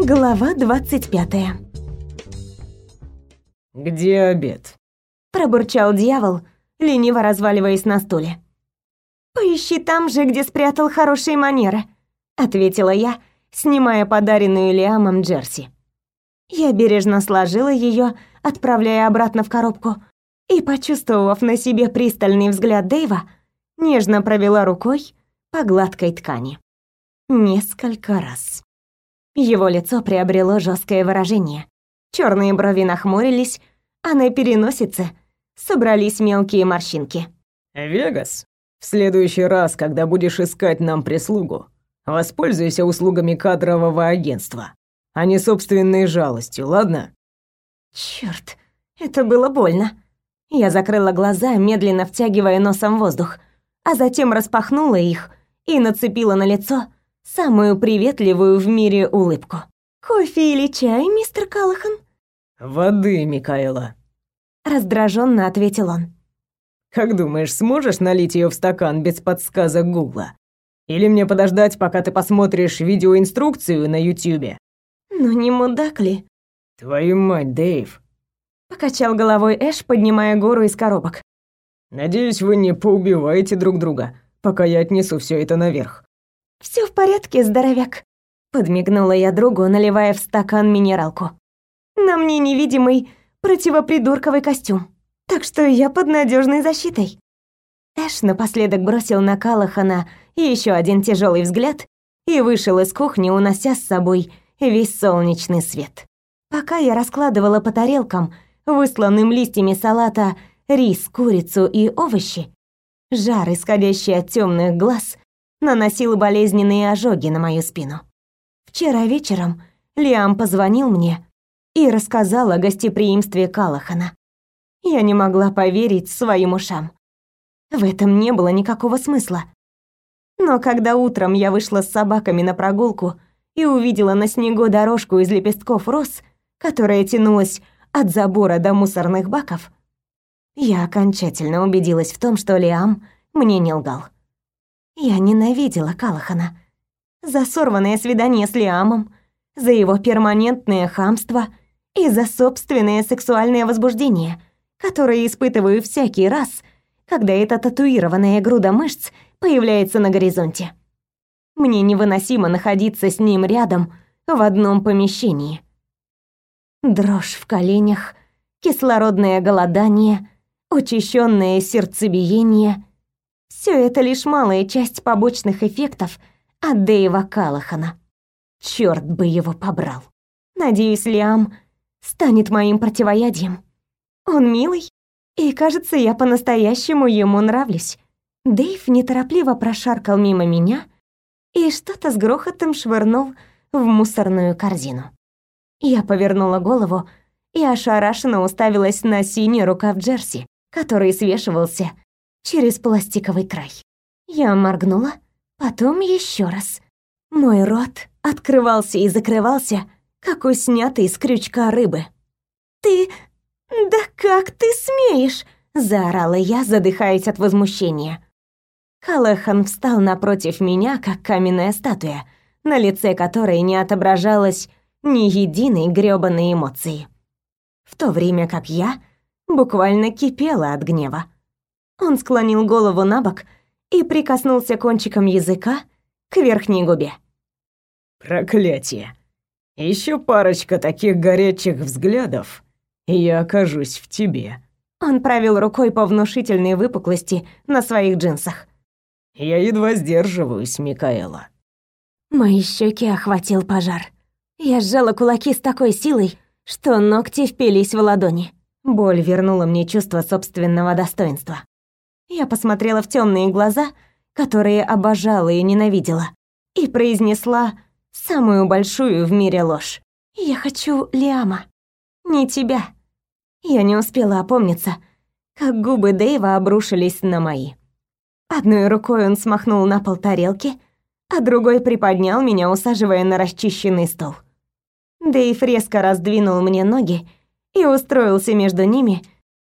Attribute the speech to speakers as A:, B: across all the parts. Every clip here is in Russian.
A: Глава 25.
B: «Где обед?»
A: Пробурчал дьявол, лениво разваливаясь на стуле. «Поищи там же, где спрятал хорошие манеры», — ответила я, снимая подаренную Лиамом джерси. Я бережно сложила ее, отправляя обратно в коробку, и, почувствовав на себе пристальный взгляд Дэйва, нежно провела рукой по гладкой ткани. Несколько раз. Его лицо приобрело жесткое выражение. Черные брови нахмурились, а на переносице собрались мелкие морщинки.
B: «Вегас, в следующий раз, когда будешь искать нам прислугу, воспользуйся услугами кадрового агентства, а не собственной жалостью, ладно?»
A: Черт, это было больно. Я закрыла глаза, медленно втягивая носом воздух, а затем распахнула их и нацепила на лицо самую приветливую в мире улыбку. «Кофе или чай, мистер Калахан?»
B: «Воды, Микаэла», —
A: раздраженно ответил он.
B: «Как думаешь, сможешь налить ее в стакан без подсказок Гугла? Или мне подождать, пока ты посмотришь видеоинструкцию на Ютьюбе?»
A: «Ну не мудак ли?»
B: «Твою мать, Дэйв!»
A: Покачал головой Эш, поднимая гору из коробок.
B: «Надеюсь, вы не поубиваете друг друга, пока я отнесу все это наверх».
A: Все в порядке, здоровяк», — подмигнула я другу, наливая в стакан минералку. «На мне невидимый противопридурковый костюм, так что я под надежной защитой». Эш напоследок бросил на Калахана еще один тяжелый взгляд и вышел из кухни, унося с собой весь солнечный свет. Пока я раскладывала по тарелкам, высланным листьями салата, рис, курицу и овощи, жар, исходящий от темных глаз, наносил болезненные ожоги на мою спину. Вчера вечером Лиам позвонил мне и рассказал о гостеприимстве Калахана. Я не могла поверить своим ушам. В этом не было никакого смысла. Но когда утром я вышла с собаками на прогулку и увидела на снегу дорожку из лепестков роз, которая тянулась от забора до мусорных баков, я окончательно убедилась в том, что Лиам мне не лгал. Я ненавидела Калахана. За сорванное свидание с Лиамом, за его перманентное хамство и за собственное сексуальное возбуждение, которое испытываю всякий раз, когда эта татуированная груда мышц появляется на горизонте. Мне невыносимо находиться с ним рядом в одном помещении. Дрожь в коленях, кислородное голодание, учащенное сердцебиение — все это лишь малая часть побочных эффектов от Дэйва Калахана. Черт бы его побрал. Надеюсь, Лиам станет моим противоядием. Он милый, и, кажется, я по-настоящему ему нравлюсь. Дэйв неторопливо прошаркал мимо меня и что-то с грохотом швырнул в мусорную корзину. Я повернула голову и ошарашенно уставилась на синий рукав джерси, который свешивался через пластиковый край. Я моргнула, потом еще раз. Мой рот открывался и закрывался, как у снятой с крючка рыбы. «Ты... да как ты смеешь?» — заорала я, задыхаясь от возмущения. Калахан встал напротив меня, как каменная статуя, на лице которой не отображалось ни единой грёбаной эмоции. В то время как я буквально кипела от гнева. Он склонил голову на бок и прикоснулся кончиком языка к верхней губе.
B: «Проклятие! Еще парочка таких горячих взглядов, и я окажусь в тебе».
A: Он провел рукой по внушительной выпуклости на своих джинсах.
B: «Я едва сдерживаюсь, Микаэла».
A: Мои щеки охватил пожар. Я сжала кулаки с такой силой, что ногти впились в ладони. Боль вернула мне чувство собственного достоинства. Я посмотрела в темные глаза, которые обожала и ненавидела, и произнесла самую большую в мире ложь. «Я хочу Лиама, не тебя». Я не успела опомниться, как губы Дэйва обрушились на мои. Одной рукой он смахнул на пол тарелки, а другой приподнял меня, усаживая на расчищенный стол. Дэйв резко раздвинул мне ноги и устроился между ними,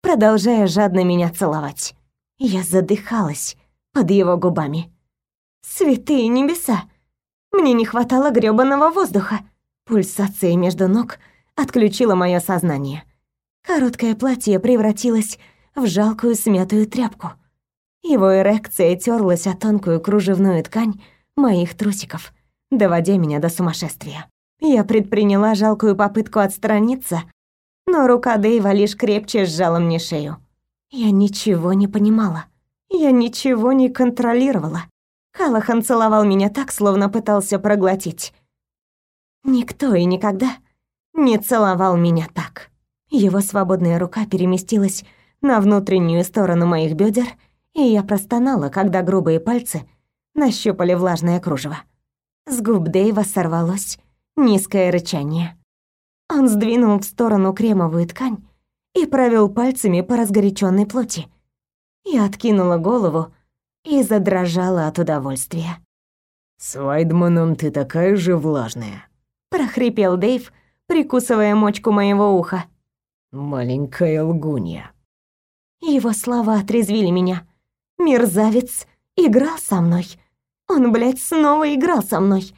A: продолжая жадно меня целовать. Я задыхалась под его губами. Святые небеса! Мне не хватало грёбаного воздуха. Пульсация между ног отключила мое сознание. Короткое платье превратилось в жалкую смятую тряпку. Его эрекция терлась о тонкую кружевную ткань моих трусиков, доводя меня до сумасшествия. Я предприняла жалкую попытку отстраниться, но рука Дэйва лишь крепче сжала мне шею. Я ничего не понимала. Я ничего не контролировала. Калахан целовал меня так, словно пытался проглотить. Никто и никогда не целовал меня так. Его свободная рука переместилась на внутреннюю сторону моих бедер, и я простонала, когда грубые пальцы нащупали влажное кружево. С губ Дэйва сорвалось низкое рычание. Он сдвинул в сторону кремовую ткань и провел пальцами по разгоряченной плоти. Я откинула голову и задрожала от удовольствия.
B: «С Вайдманом ты такая же влажная»,
A: прохрипел Дэйв, прикусывая мочку моего уха.
B: Маленькая лгунья.
A: Его слова отрезвили меня. Мерзавец играл со мной. Он, блядь, снова играл со мной.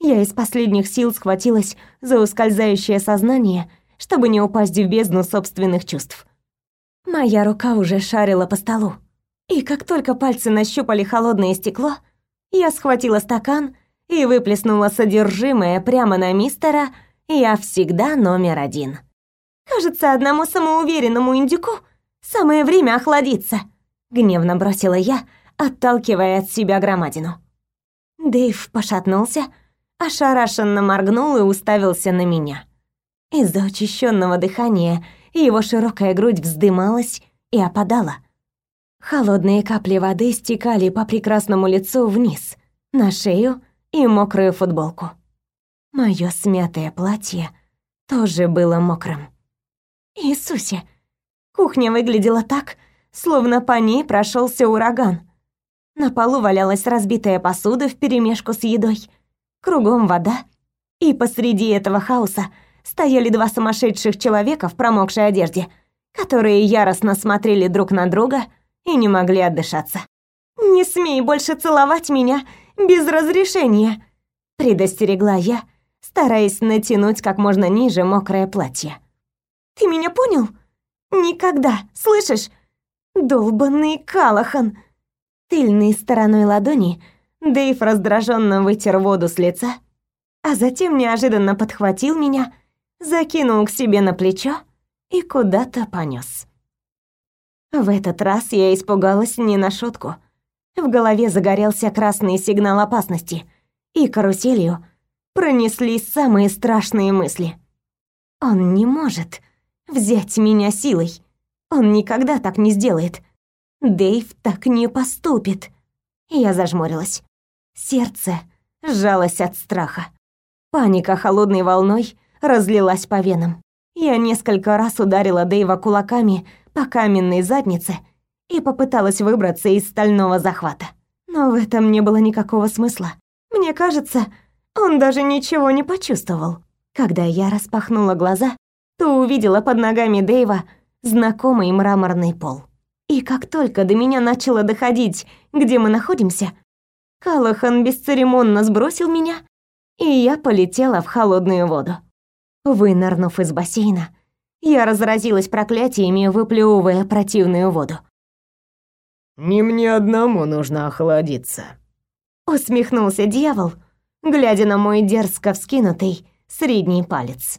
A: Я из последних сил схватилась за ускользающее сознание, чтобы не упасть в бездну собственных чувств. Моя рука уже шарила по столу. И как только пальцы нащупали холодное стекло, я схватила стакан и выплеснула содержимое прямо на мистера «Я всегда номер один». «Кажется, одному самоуверенному индюку самое время охладиться», — гневно бросила я, отталкивая от себя громадину. Дэйв пошатнулся, ошарашенно моргнул и уставился на меня. Из-за учащенного дыхания его широкая грудь вздымалась и опадала. Холодные капли воды стекали по прекрасному лицу вниз, на шею и мокрую футболку. Моё смятое платье тоже было мокрым. Иисусе! Кухня выглядела так, словно по ней прошелся ураган. На полу валялась разбитая посуда вперемешку с едой. Кругом вода. И посреди этого хаоса стояли два сумасшедших человека в промокшей одежде, которые яростно смотрели друг на друга и не могли отдышаться. «Не смей больше целовать меня без разрешения», — предостерегла я, стараясь натянуть как можно ниже мокрое платье. «Ты меня понял? Никогда, слышишь? Долбанный Калахан!» Тыльной стороной ладони Дэйв раздраженно вытер воду с лица, а затем неожиданно подхватил меня, закинул к себе на плечо и куда-то понес. В этот раз я испугалась не на шутку — в голове загорелся красный сигнал опасности, и каруселью пронеслись самые страшные мысли. Он не может взять меня силой. Он никогда так не сделает. Дэйв так не поступит. Я зажмурилась. Сердце сжалось от страха. Паника холодной волной разлилась по венам. Я несколько раз ударила Дэйва кулаками по каменной заднице и попыталась выбраться из стального захвата. Но в этом не было никакого смысла. Мне кажется, он даже ничего не почувствовал. Когда я распахнула глаза, то увидела под ногами Дэйва знакомый мраморный пол. И как только до меня начало доходить, где мы находимся, Калахан бесцеремонно сбросил меня, и я полетела в холодную воду. Вынырнув из бассейна, я разразилась проклятиями, выплевывая противную воду.
B: Не мне одному нужно охладиться.
A: Усмехнулся дьявол, глядя на мой дерзко вскинутый средний палец.